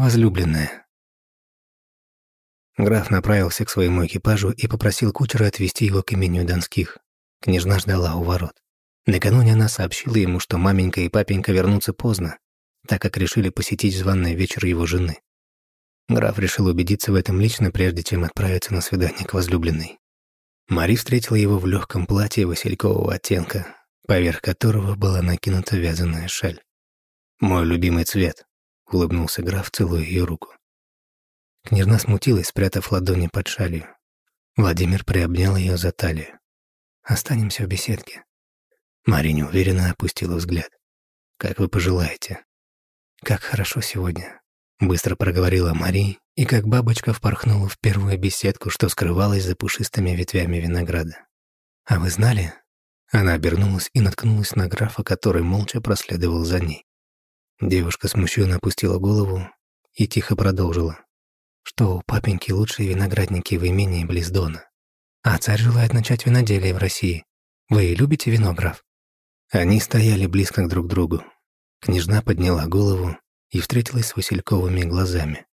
возлюбленная». Граф направился к своему экипажу и попросил кучера отвезти его к имению Донских. Княжна ждала у ворот. Накануне она сообщила ему, что маменька и папенька вернутся поздно, так как решили посетить званный вечер его жены. Граф решил убедиться в этом лично, прежде чем отправиться на свидание к возлюбленной. Мари встретила его в легком платье василькового оттенка, поверх которого была накинута вязаная шаль. «Мой любимый цвет», — улыбнулся граф, целуя ее руку. Княжна смутилась, спрятав ладони под шалью. Владимир приобнял ее за талию. «Останемся в беседке». Мария неуверенно опустила взгляд. «Как вы пожелаете». «Как хорошо сегодня», — быстро проговорила Мария, и как бабочка впорхнула в первую беседку, что скрывалась за пушистыми ветвями винограда. «А вы знали?» Она обернулась и наткнулась на графа, который молча проследовал за ней. Девушка смущенно опустила голову и тихо продолжила что у папеньки лучшие виноградники в имении близ Дона. А царь желает начать виноделие в России. Вы любите вино, граф?» Они стояли близко друг к другу. Княжна подняла голову и встретилась с Васильковыми глазами.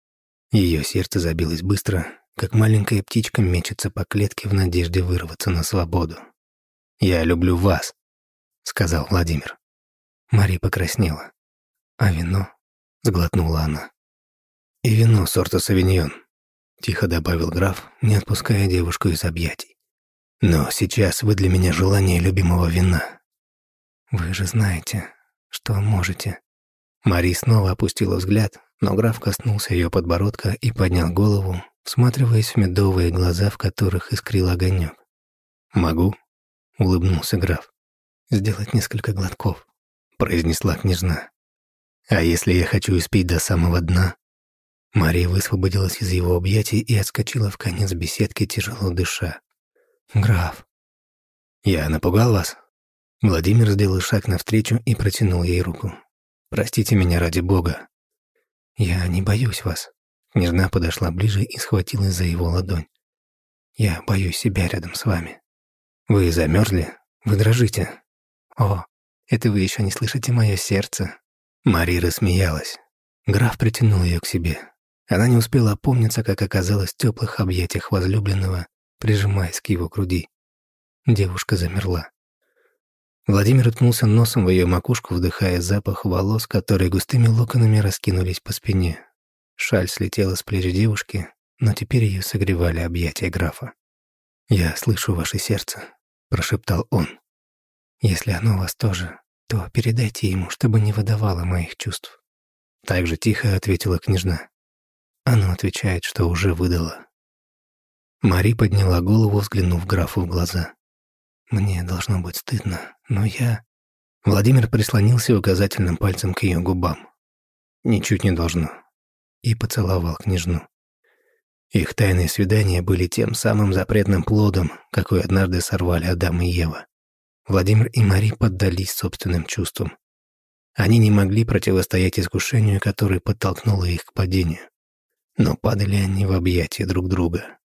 Ее сердце забилось быстро, как маленькая птичка мечется по клетке в надежде вырваться на свободу. «Я люблю вас», — сказал Владимир. Мария покраснела. «А вино?» — сглотнула она. «И вино сорта савиньон», — тихо добавил граф, не отпуская девушку из объятий. «Но сейчас вы для меня желание любимого вина». «Вы же знаете, что можете». Мари снова опустила взгляд, но граф коснулся ее подбородка и поднял голову, всматриваясь в медовые глаза, в которых искрил огонек. «Могу», — улыбнулся граф. «Сделать несколько глотков», — произнесла княжна. «А если я хочу испить до самого дна?» Мария высвободилась из его объятий и отскочила в конец беседки, тяжело дыша. «Граф». «Я напугал вас?» Владимир сделал шаг навстречу и протянул ей руку. «Простите меня ради бога». «Я не боюсь вас». Княжна подошла ближе и схватилась за его ладонь. «Я боюсь себя рядом с вами». «Вы замерзли? Вы дрожите?» «О, это вы еще не слышите мое сердце». Мария рассмеялась. Граф притянул ее к себе. Она не успела опомниться, как оказалась в теплых объятиях возлюбленного, прижимаясь к его груди. Девушка замерла. Владимир уткнулся носом в ее макушку, вдыхая запах волос, которые густыми локонами раскинулись по спине. Шаль слетела с плеч девушки, но теперь ее согревали объятия графа. «Я слышу ваше сердце», — прошептал он. «Если оно вас тоже, то передайте ему, чтобы не выдавало моих чувств». Так же тихо ответила княжна. Оно отвечает, что уже выдала. Мари подняла голову, взглянув графу в глаза. «Мне должно быть стыдно, но я...» Владимир прислонился указательным пальцем к ее губам. «Ничуть не должно». И поцеловал княжну. Их тайные свидания были тем самым запретным плодом, какой однажды сорвали Адам и Ева. Владимир и Мари поддались собственным чувствам. Они не могли противостоять искушению, которое подтолкнуло их к падению но падали они в объятия друг друга.